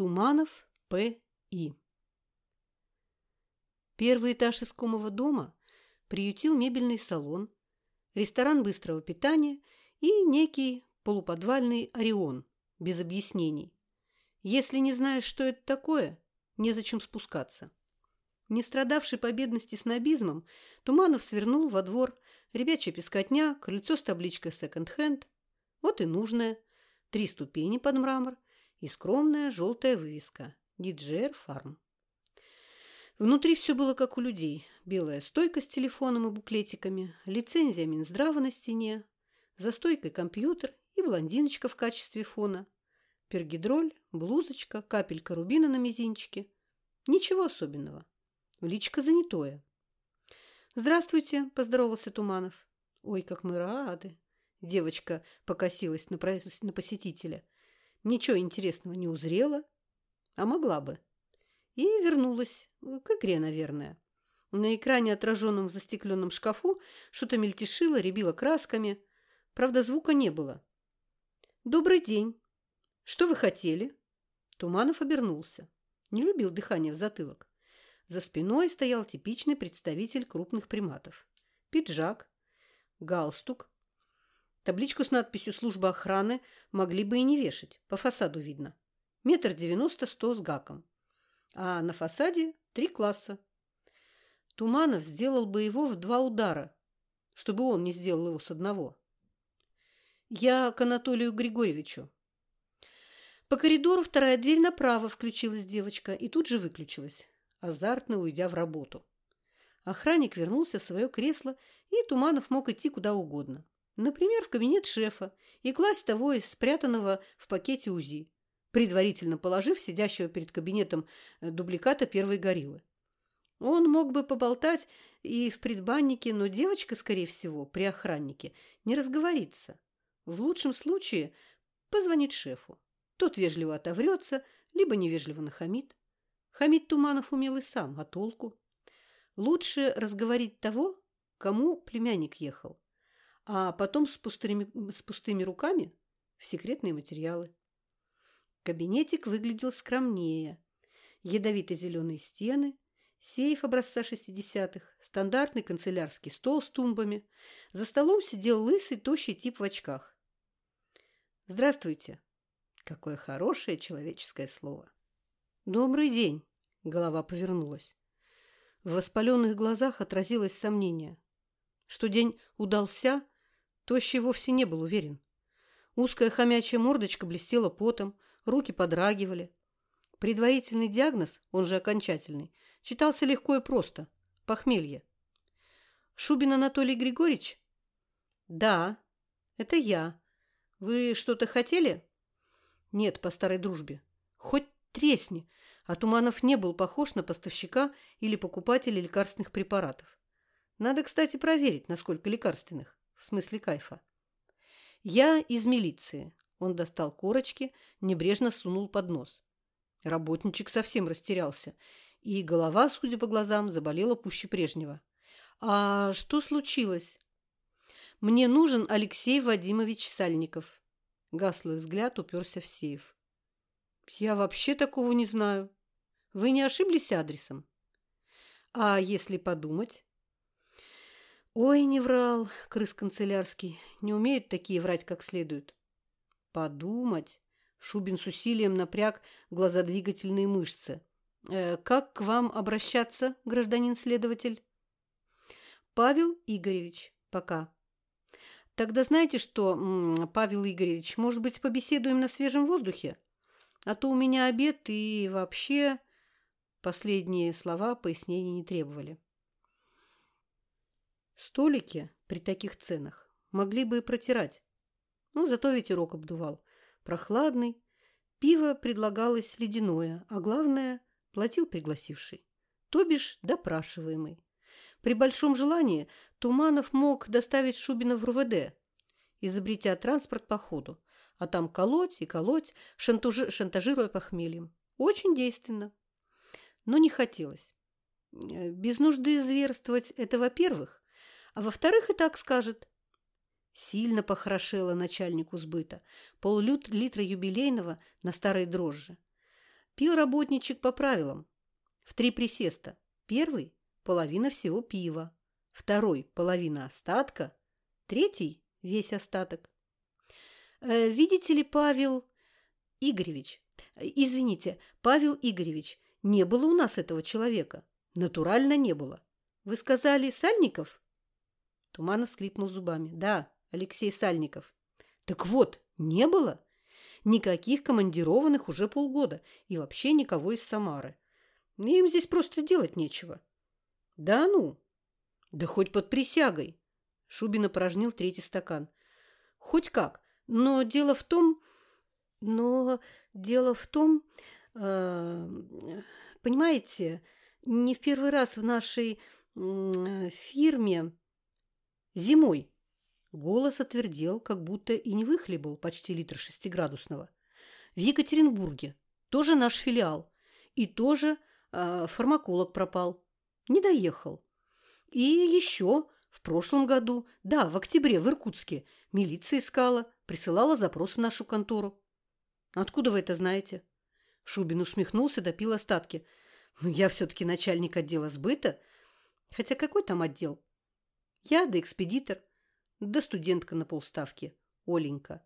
Туманов П.И. Первый этаж искомого дома приютил мебельный салон, ресторан быстрого питания и некий полуподвальный «Орион» без объяснений. Если не знаешь, что это такое, незачем спускаться. Не страдавший по бедности снобизмом, Туманов свернул во двор, ребячья пескотня, крыльцо с табличкой «Секонд-хенд». Вот и нужное. Три ступени под мрамор и скромная желтая вывеска «Диджер Фарм». Внутри все было как у людей. Белая стойка с телефоном и буклетиками, лицензия Минздрава на стене, за стойкой компьютер и блондиночка в качестве фона, пергидроль, блузочка, капелька рубина на мизинчике. Ничего особенного. Личка занятое. «Здравствуйте», – поздоровался Туманов. «Ой, как мы рады!» Девочка покосилась на посетителя. Ничего интересного не узрела, а могла бы и вернулась к игре, наверное. На экране, отраженном в застекленном шкафу, что-то мельтешило, рябило красками. Правда, звука не было. «Добрый день. Что вы хотели?» Туманов обернулся. Не любил дыхание в затылок. За спиной стоял типичный представитель крупных приматов. Пиджак, галстук. Табличку с надписью «Служба охраны» могли бы и не вешать, по фасаду видно. Метр девяносто, сто с гаком а на фасаде три класса. Туманов сделал бы его в два удара, чтобы он не сделал его с одного. Я к Анатолию Григорьевичу. По коридору вторая дверь направо включилась девочка и тут же выключилась, азартно уйдя в работу. Охранник вернулся в свое кресло, и Туманов мог идти куда угодно. Например, в кабинет шефа и класть того из спрятанного в пакете УЗИ предварительно положив сидящего перед кабинетом э, дубликата первой гориллы. Он мог бы поболтать и в предбаннике, но девочка, скорее всего, при охраннике, не разговорится. В лучшем случае позвонит шефу. Тот вежливо отоврется, либо невежливо нахамит. Хамить Туманов умел и сам, а толку? Лучше разговорить того, кому племянник ехал, а потом с пустыми, с пустыми руками в секретные материалы. Кабинетик выглядел скромнее. Ядовито-зеленые стены, сейф образца 60-х, стандартный канцелярский стол с тумбами. За столом сидел лысый, тощий тип в очках. «Здравствуйте!» Какое хорошее человеческое слово. «Добрый день!» – голова повернулась. В воспаленных глазах отразилось сомнение. Что день удался, Тощий вовсе не был уверен. Узкая хомячья мордочка блестела потом, руки подрагивали. Предварительный диагноз, он же окончательный, читался легко и просто – похмелье. Шубин Анатолий Григорьевич? Да, это я. Вы что-то хотели? Нет, по старой дружбе. Хоть тресни, а Туманов не был похож на поставщика или покупателя лекарственных препаратов. Надо, кстати, проверить, насколько лекарственных, в смысле кайфа. Я из милиции. Он достал корочки, небрежно сунул под нос. Работничек совсем растерялся, и голова, судя по глазам, заболела пуще прежнего. «А что случилось?» «Мне нужен Алексей Вадимович Сальников». Гаслый взгляд уперся в сейф. «Я вообще такого не знаю. Вы не ошиблись адресом?» «А если подумать?» «Ой, не врал, крыс канцелярский. Не умеют такие врать как следует». Подумать. Шубин с усилием напряг глазодвигательные мышцы. Э, как к вам обращаться, гражданин следователь? Павел Игоревич. Пока. Тогда знаете что, Павел Игоревич, может быть, побеседуем на свежем воздухе? А то у меня обед и вообще... Последние слова пояснений не требовали. Столики при таких ценах могли бы и протирать. Ну, зато ветерок обдувал. Прохладный. Пиво предлагалось ледяное, а главное – платил пригласивший. То бишь допрашиваемый. При большом желании Туманов мог доставить Шубина в РУВД, изобретя транспорт по ходу, а там колоть и колоть, шантажи, шантажируя похмельем. Очень действенно. Но не хотелось. Э, без нужды зверствовать – это во-первых, а во-вторых, и так скажет. Сильно похорошело начальнику сбыта. Пол-литра юбилейного на старой дрожжи. Пил работничек по правилам. В три присеста. Первый – половина всего пива. Второй – половина остатка. Третий – весь остаток. Э, видите ли, Павел Игоревич, извините, Павел Игоревич, не было у нас этого человека. Натурально не было. Вы сказали Сальников? Туманов скрипнул зубами. Да, Алексей Сальников. Так вот, не было. Никаких командированных уже полгода. И вообще никого из Самары. Им здесь просто делать нечего. Да ну? Да хоть под присягой. Шубин опорожнил третий стакан. Хоть как. Но дело в том... Но дело в том... Э, понимаете, не в первый раз в нашей э, фирме зимой голос отвердел, как будто и не выхлебал почти литр шестиградусного. В Екатеринбурге тоже наш филиал. И тоже э, фармаколог пропал. Не доехал. И еще в прошлом году, да, в октябре в Иркутске, милиция искала, присылала запрос в нашу контору. Откуда вы это знаете? Шубин усмехнулся, допил остатки. Ну, я все-таки начальник отдела сбыта. Хотя какой там отдел? Я да экспедитор, да студентка на полставки, Оленька.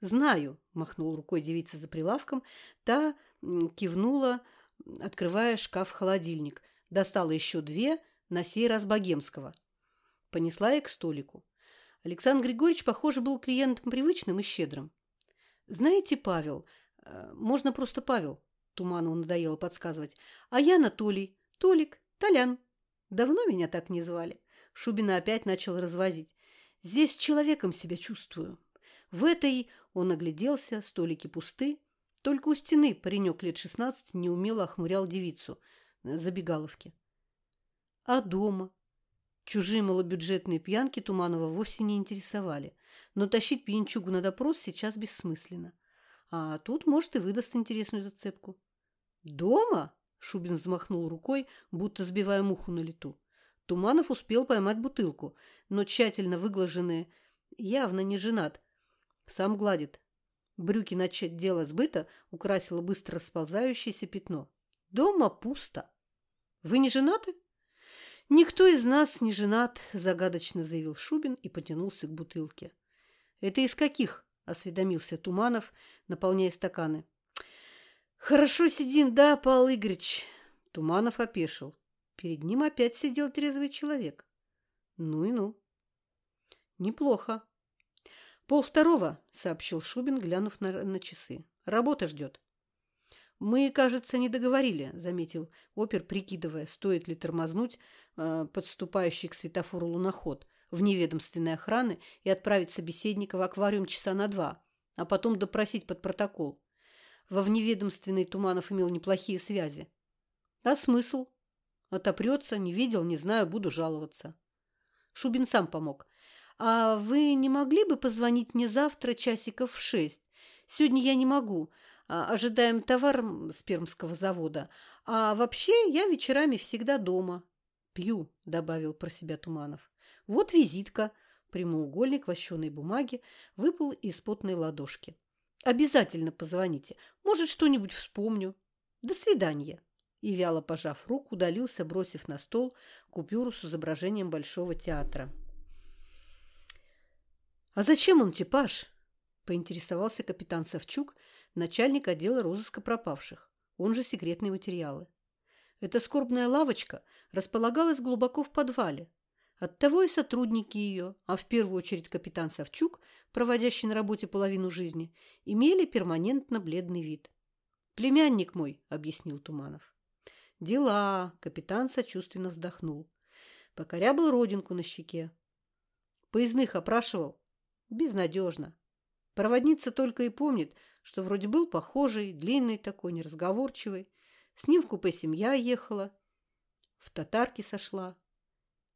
Знаю, махнул рукой девица за прилавком, та кивнула, открывая шкаф-холодильник. Достала еще две, на сей раз богемского. Понесла их к столику. Александр Григорьевич, похоже, был клиентом привычным и щедрым. «Знаете, Павел, э, можно просто Павел», – Туманову надоело подсказывать, «а я Анатолий, Толик, Толян. Давно меня так не звали». Шубина опять начал развозить. «Здесь человеком себя чувствую. В этой...» – он огляделся, столики пусты. Только у стены паренек лет шестнадцати неумело охмурял девицу на забегаловке. А дома? Чужие малобюджетные пьянки Туманова вовсе не интересовали, но тащить пьянчугу на допрос сейчас бессмысленно. А тут, может, и выдаст интересную зацепку. «Дома?» – Шубин взмахнул рукой, будто сбивая муху на лету. Туманов успел поймать бутылку, но тщательно выглаженные, явно не женат. Сам гладит. Брюки начать дело сбыта украсило быстро расползающееся пятно. «Дома пусто». «Вы не женаты?» «Никто из нас не женат», – загадочно заявил Шубин и потянулся к бутылке. «Это из каких?» – осведомился Туманов, наполняя стаканы. «Хорошо сидим, да, Павел Игоревич?» Туманов опешил. Перед ним опять сидел трезвый человек. «Ну и ну». «Неплохо». «Пол второго», – сообщил Шубин, глянув на, на часы. «Работа ждет». «Мы, кажется, не договорили», – заметил опер, прикидывая, стоит ли тормознуть э, подступающий к светофору луноход в неведомственной охраны и отправить собеседника в аквариум часа на два, а потом допросить под протокол. Во вневедомственный Туманов имел неплохие связи. А смысл? Отопрется, не видел, не знаю, буду жаловаться. Шубин сам помог. «А вы не могли бы позвонить мне завтра часиков в шесть? Сегодня я не могу. А, ожидаем товар с пермского завода. А вообще я вечерами всегда дома. Пью, добавил про себя Туманов. Вот визитка. Прямоугольник лощеной бумаги выпал из потной ладошки. Обязательно позвоните. Может, что-нибудь вспомню. До свидания. И, вяло пожав руку, удалился, бросив на стол купюру с изображением Большого театра. «А зачем он, типаж?» – поинтересовался капитан Савчук, начальник отдела розыска пропавших, он же секретные материалы. Эта скорбная лавочка располагалась глубоко в подвале. Оттого и сотрудники ее, а в первую очередь капитан Савчук, проводящий на работе половину жизни, имели перманентно бледный вид. «Племянник мой», — объяснил Туманов. «Дела», — капитан сочувственно вздохнул. Покорябал родинку на щеке. Поездных опрашивал. Безнадежно. Проводница только и помнит, что вроде был похожий, длинный такой, неразговорчивый. С ним в купе семья ехала. В татарке сошла.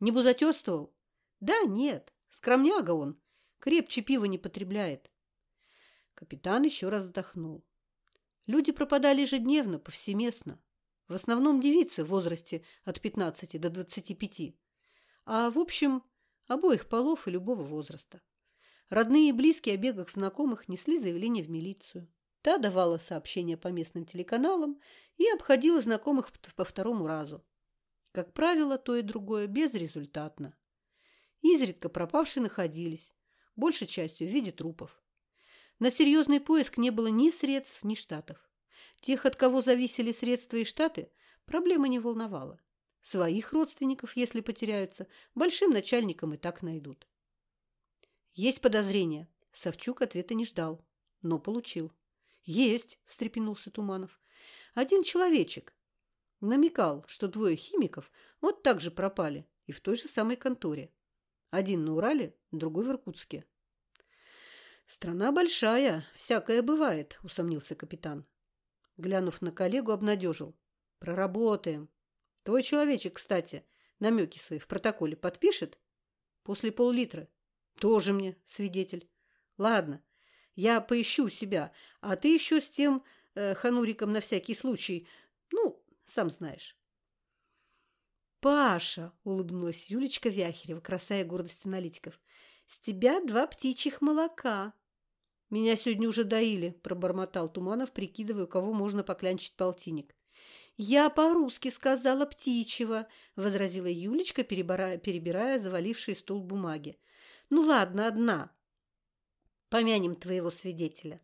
Не бузатёствовал? Да, нет. Скромняга он. Крепче пива не потребляет. Капитан еще раз вздохнул. Люди пропадали ежедневно, повсеместно. В основном девицы в возрасте от 15 до 25. А в общем, обоих полов и любого возраста. Родные и близкие о бегах знакомых несли заявление в милицию. Та давала сообщения по местным телеканалам и обходила знакомых по второму разу. Как правило, то и другое безрезультатно. Изредка пропавшие находились, большей частью в виде трупов. На серьезный поиск не было ни средств, ни штатов. Тех, от кого зависели средства и штаты, проблема не волновала. Своих родственников, если потеряются, большим начальникам и так найдут. Есть подозрение. Савчук ответа не ждал, но получил. Есть, встрепенулся Туманов. Один человечек. Намекал, что двое химиков вот так же пропали и в той же самой конторе. Один на Урале, другой в Иркутске. «Страна большая, всякое бывает», – усомнился капитан. Глянув на коллегу, обнадежил. «Проработаем. Твой человечек, кстати, намеки свои в протоколе подпишет? После пол-литра. Тоже мне свидетель. Ладно, я поищу себя, а ты еще с тем э, хануриком на всякий случай. Ну, сам знаешь». «Паша!» – улыбнулась Юлечка Вяхерева, красая гордость аналитиков. «С тебя два птичьих молока». «Меня сегодня уже доили», – пробормотал Туманов, прикидывая, кого можно поклянчить полтинник. «Я по-русски сказала птичьего», – возразила Юлечка, перебирая, перебирая заваливший стол бумаги. «Ну ладно, одна. Помянем твоего свидетеля».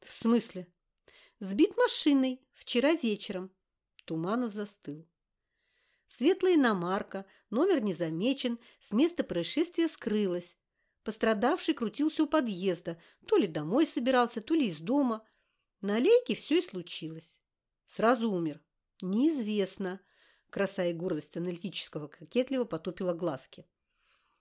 «В смысле?» «Сбит машиной вчера вечером». Туманов застыл. Светлая иномарка, номер не замечен, с места происшествия скрылась. Пострадавший крутился у подъезда, то ли домой собирался, то ли из дома. На аллейке все и случилось. Сразу умер. Неизвестно. Краса и гордость аналитического кокетливо потупила глазки.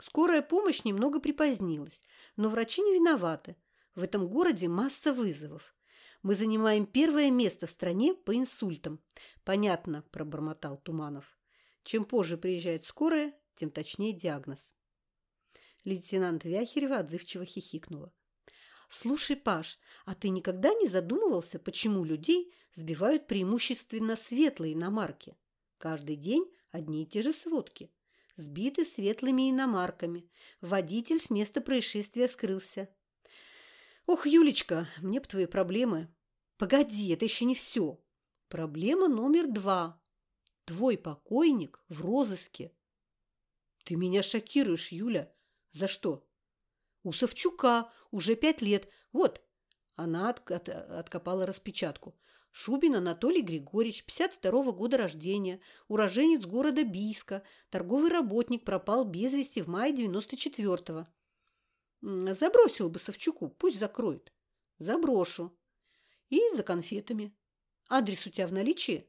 Скорая помощь немного припозднилась, но врачи не виноваты. В этом городе масса вызовов. Мы занимаем первое место в стране по инсультам. Понятно, пробормотал Туманов. Чем позже приезжает скорая, тем точнее диагноз. Лейтенант Вяхерева отзывчиво хихикнула. «Слушай, Паш, а ты никогда не задумывался, почему людей сбивают преимущественно светлые иномарки? Каждый день одни и те же сводки. Сбиты светлыми иномарками. Водитель с места происшествия скрылся. Ох, Юлечка, мне б твои проблемы. Погоди, это еще не все. Проблема номер два. Твой покойник в розыске. Ты меня шокируешь, Юля. За что? У Савчука уже пять лет. Вот. Она от, от, откопала распечатку. Шубин Анатолий Григорьевич, 52-го года рождения, уроженец города Бийска, торговый работник, пропал без вести в мае 94-го. Забросил бы Савчуку, пусть закроет. Заброшу. И за конфетами. Адрес у тебя в наличии?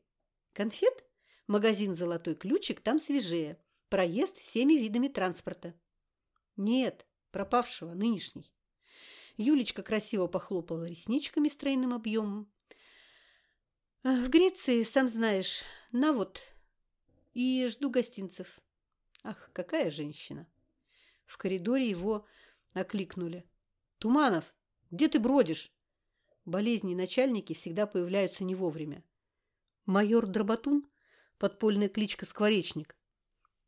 Конфет? Магазин «Золотой ключик» там свежее. Проезд всеми видами транспорта. Нет, пропавшего, нынешний. Юлечка красиво похлопала ресничками с тройным объемом. В Греции, сам знаешь, на вот. И жду гостинцев. Ах, какая женщина. В коридоре его окликнули. Туманов, где ты бродишь? Болезни начальники всегда появляются не вовремя. Майор Дроботун подпольная кличка Скворечник.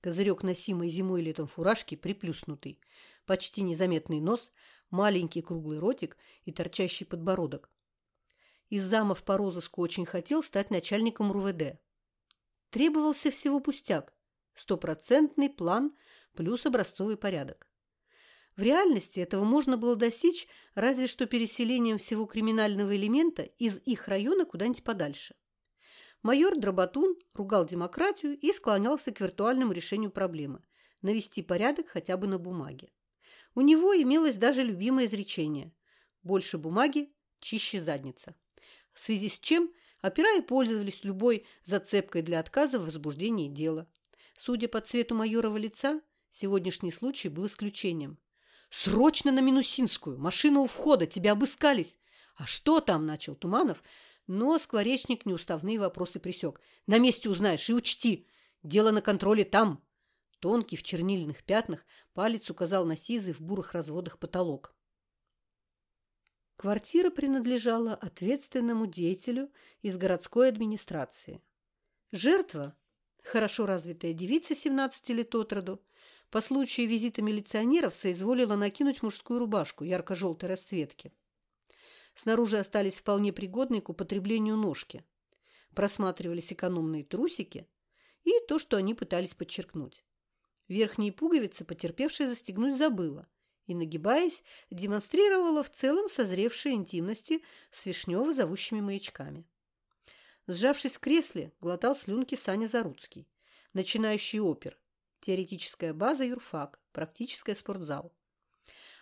Козырек носимой зимой и летом фуражки приплюснутый, почти незаметный нос, маленький круглый ротик и торчащий подбородок. Из замов по розыску очень хотел стать начальником РУВД. Требовался всего пустяк – стопроцентный план плюс образцовый порядок. В реальности этого можно было достичь разве что переселением всего криминального элемента из их района куда-нибудь подальше майор Дроботун ругал демократию и склонялся к виртуальному решению проблемы – навести порядок хотя бы на бумаге. У него имелось даже любимое изречение «больше бумаги, чище задница», в связи с чем опера и пользовались любой зацепкой для отказа в возбуждении дела. Судя по цвету майорова лица, сегодняшний случай был исключением. «Срочно на Минусинскую! Машина у входа! Тебя обыскались!» «А что там?» – начал Туманов – но скворечник неуставные вопросы присек. «На месте узнаешь и учти, дело на контроле там!» Тонкий в чернильных пятнах палец указал на сизый в бурых разводах потолок. Квартира принадлежала ответственному деятелю из городской администрации. Жертва, хорошо развитая девица 17 лет от роду, по случаю визита милиционеров соизволила накинуть мужскую рубашку ярко-желтой расцветки. Снаружи остались вполне пригодные к употреблению ножки. Просматривались экономные трусики и то, что они пытались подчеркнуть. Верхние пуговицы потерпевшая застегнуть забыла и, нагибаясь, демонстрировала в целом созревшие интимности с вишнево-зовущими маячками. Сжавшись в кресле, глотал слюнки Саня Заруцкий, начинающий опер, теоретическая база юрфак, практическая спортзал.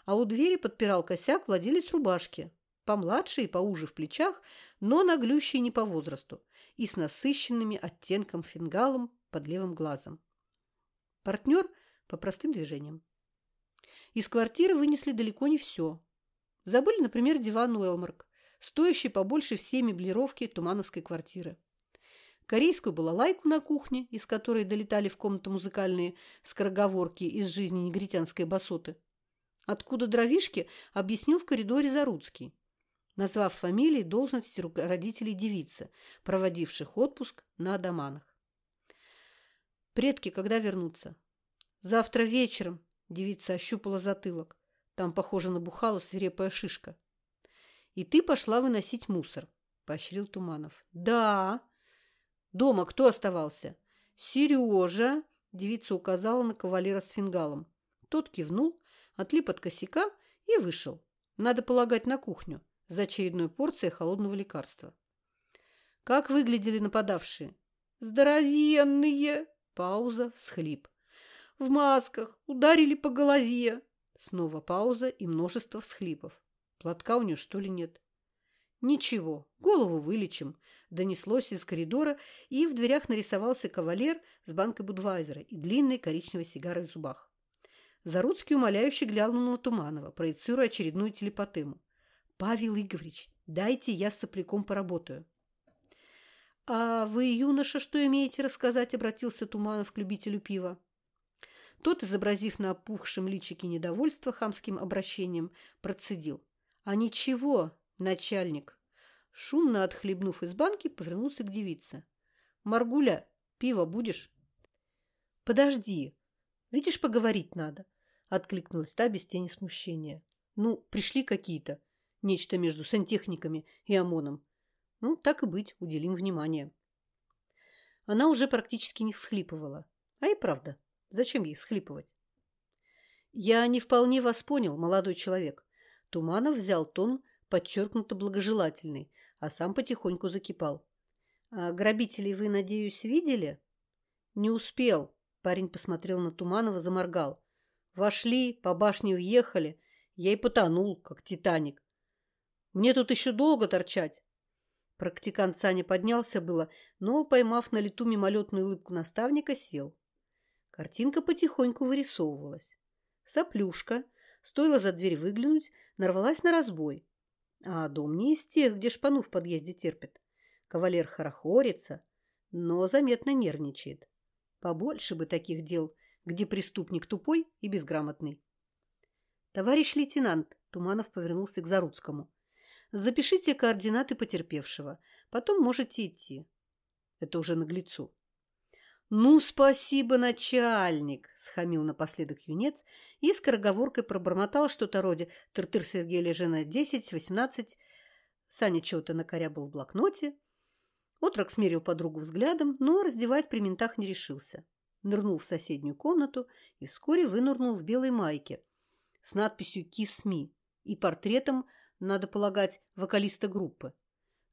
А у двери подпирал косяк владелец рубашки, помладше и поуже в плечах, но наглющий не по возрасту и с насыщенными оттенком фингалом под левым глазом. Партнер по простым движениям. Из квартиры вынесли далеко не все. Забыли, например, диван Уэлмарк, стоящий побольше всей меблировки тумановской квартиры. Корейскую балалайку на кухне, из которой долетали в комнату музыкальные скороговорки из жизни негритянской басоты. Откуда дровишки, объяснил в коридоре Заруцкий, назвав фамилии должности родителей девицы, проводивших отпуск на Адаманах. Предки когда вернутся? Завтра вечером, девица ощупала затылок. Там, похоже, набухала свирепая шишка. И ты пошла выносить мусор, поощрил Туманов. Да. Дома кто оставался? Сережа, девица указала на кавалера с фингалом. Тот кивнул, отлип от косяка и вышел. Надо полагать на кухню за очередной порцией холодного лекарства. Как выглядели нападавшие? Здоровенные! Пауза, всхлип. В масках, ударили по голове. Снова пауза и множество всхлипов. Платка у нее, что ли, нет? Ничего, голову вылечим. Донеслось из коридора, и в дверях нарисовался кавалер с банкой Будвайзера и длинной коричневой сигарой в зубах. Заруцкий умоляюще глянул на Туманова, проецируя очередную телепатему. «Павел Игоревич, дайте я с сопляком поработаю». «А вы, юноша, что имеете рассказать?» – обратился Туманов к любителю пива. Тот, изобразив на опухшем личике недовольство хамским обращением, процедил. «А ничего, начальник!» Шумно отхлебнув из банки, повернулся к девице. «Маргуля, пиво будешь?» «Подожди. Видишь, поговорить надо», – откликнулась та без тени смущения. «Ну, пришли какие-то. Нечто между сантехниками и ОМОНом. Ну, так и быть, уделим внимание. Она уже практически не всхлипывала. А и правда, зачем ей всхлипывать? Я не вполне вас понял, молодой человек. Туманов взял тон подчеркнуто благожелательный, а сам потихоньку закипал. А грабителей вы, надеюсь, видели? Не успел. Парень посмотрел на Туманова, заморгал. Вошли, по башне въехали. Я и потонул, как Титаник. Мне тут еще долго торчать. Практикант Саня поднялся было, но, поймав на лету мимолетную улыбку наставника, сел. Картинка потихоньку вырисовывалась. Соплюшка, стоило за дверь выглянуть, нарвалась на разбой. А дом не из тех, где шпану в подъезде терпит. Кавалер хорохорится, но заметно нервничает. Побольше бы таких дел, где преступник тупой и безграмотный. «Товарищ лейтенант», — Туманов повернулся к Заруцкому, — Запишите координаты потерпевшего. Потом можете идти. Это уже наглецу. «Ну, спасибо, начальник!» – схамил напоследок юнец и скороговоркой пробормотал что-то вроде «Тыр-тыр Сергея Лежина 10, 18». Саня чего-то накорябал в блокноте. Отрок смерил подругу взглядом, но раздевать при ментах не решился. Нырнул в соседнюю комнату и вскоре вынырнул в белой майке с надписью «Kiss Me» и портретом – надо полагать, вокалиста группы.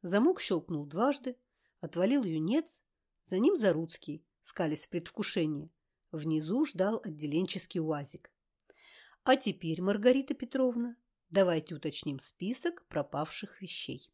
Замок щелкнул дважды, отвалил юнец, за ним Заруцкий, скались в предвкушении. Внизу ждал отделенческий уазик. А теперь, Маргарита Петровна, давайте уточним список пропавших вещей.